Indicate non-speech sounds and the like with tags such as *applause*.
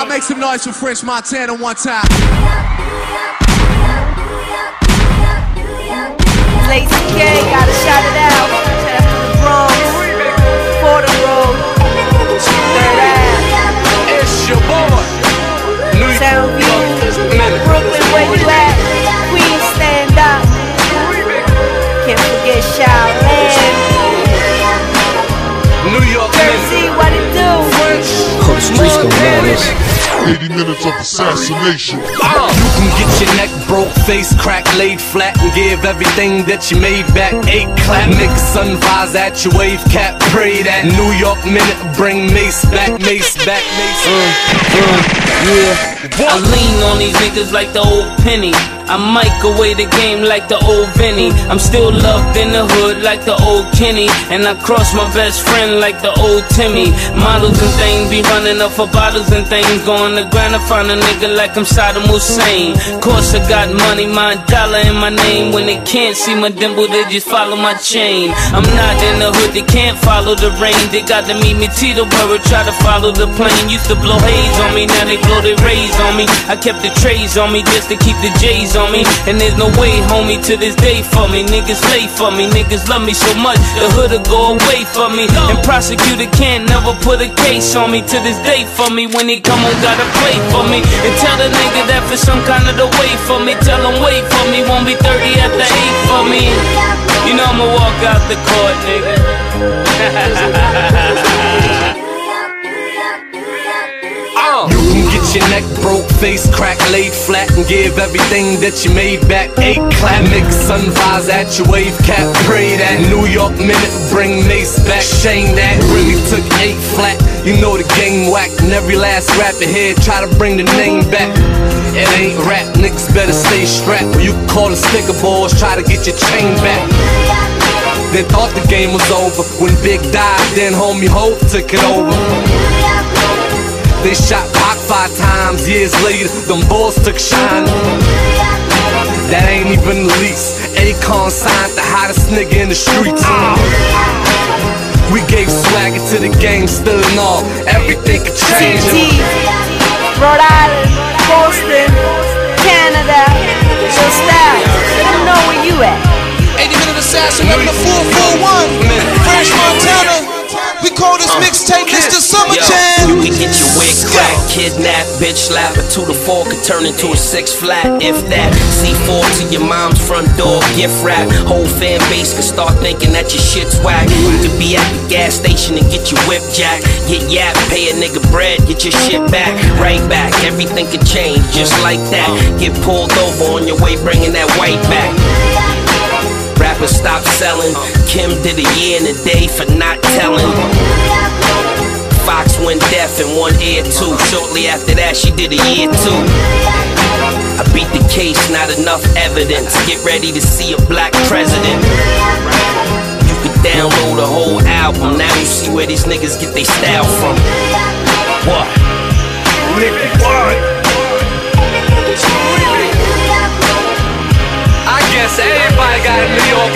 Y'all make some noise for French Montana one time. Lazy K, the streets gonna love this. 80 minutes of assassination. Uh, you can get your neck broke, face cracked, laid flat, and give everything that you made back. Eight clap, nigga, sun visor at your wave cap. Pray that New York minute, bring Mase back, Mase back, Mase. Yeah, I lean on these niggas like the old penny. I mic away the game like the old Vinny. I'm still loved in the hood like the old Kenny. And I cross my best friend like the old Timmy. Models and things be running up for bottles and things. Going to grind to find a nigga like I'm Saddam Hussein. Course I got money, my dollar in my name. When they can't see my dimple, they just follow my chain. I'm not in the hood, they can't follow the rain. They got to meet me Teterboro, try to follow the plane. Used to blow haze on me, now they blow their rays on me. I kept the trays on me just to keep the J's on me. And there's no way, homie, to this day for me. Niggas late for me, niggas love me so much, the hood'll go away for me. And prosecutor can't never put a case on me to this day for me. When he come on, gotta play for me. And tell the nigga that for some kind of the way for me. Tell him wait for me, won't be 30 after 8 for me. You know I'ma walk out the court, nigga. *laughs* Uh, you can get your neck broke, face cracked, laid flat, and give everything that you made back. Eight clap, nigga, sun visor at your wave cap. Pray that New York minute, bring Mase back. Shame that really took eight flat. You know the game whack, and every last rapper here try to bring the name back. It ain't rap, niggas better stay strapped. You call the sticker boys, try to get your chain back. They thought the game was over when Big died, then homie Hov took it over. They shot five times, years later, them boys took shine. That ain't even the least. Akon signed the hottest nigga in the streets. We gave swagger to the game, still and all. Everything could change. TNT, Rhode Island, Boston, Canada, so style. Let them know where you at. 80 minute assassin number 441. French Montana. We call this mixtape Mr. Summer Yo, Jam. Kidnap, bitch slap a two to four could turn into a six flat. If that C4 to your mom's front door, gift wrap. Whole fan base could start thinking that your shit's whack. You could be at the gas station and get your whip jack. Get yap, pay a nigga bread, get your shit back. Right back, everything could change just like that. Get pulled over on your way, bringing that white back. Rappers stop selling. Kim did a year and a day for not telling. Fox went deaf in one ear too. Shortly after that, she did a year too. I beat the case, not enough evidence. Get ready to see a black president. You could download a whole album. Now you see where these niggas get their style from. What? Nigga, what? I guess everybody got a huh?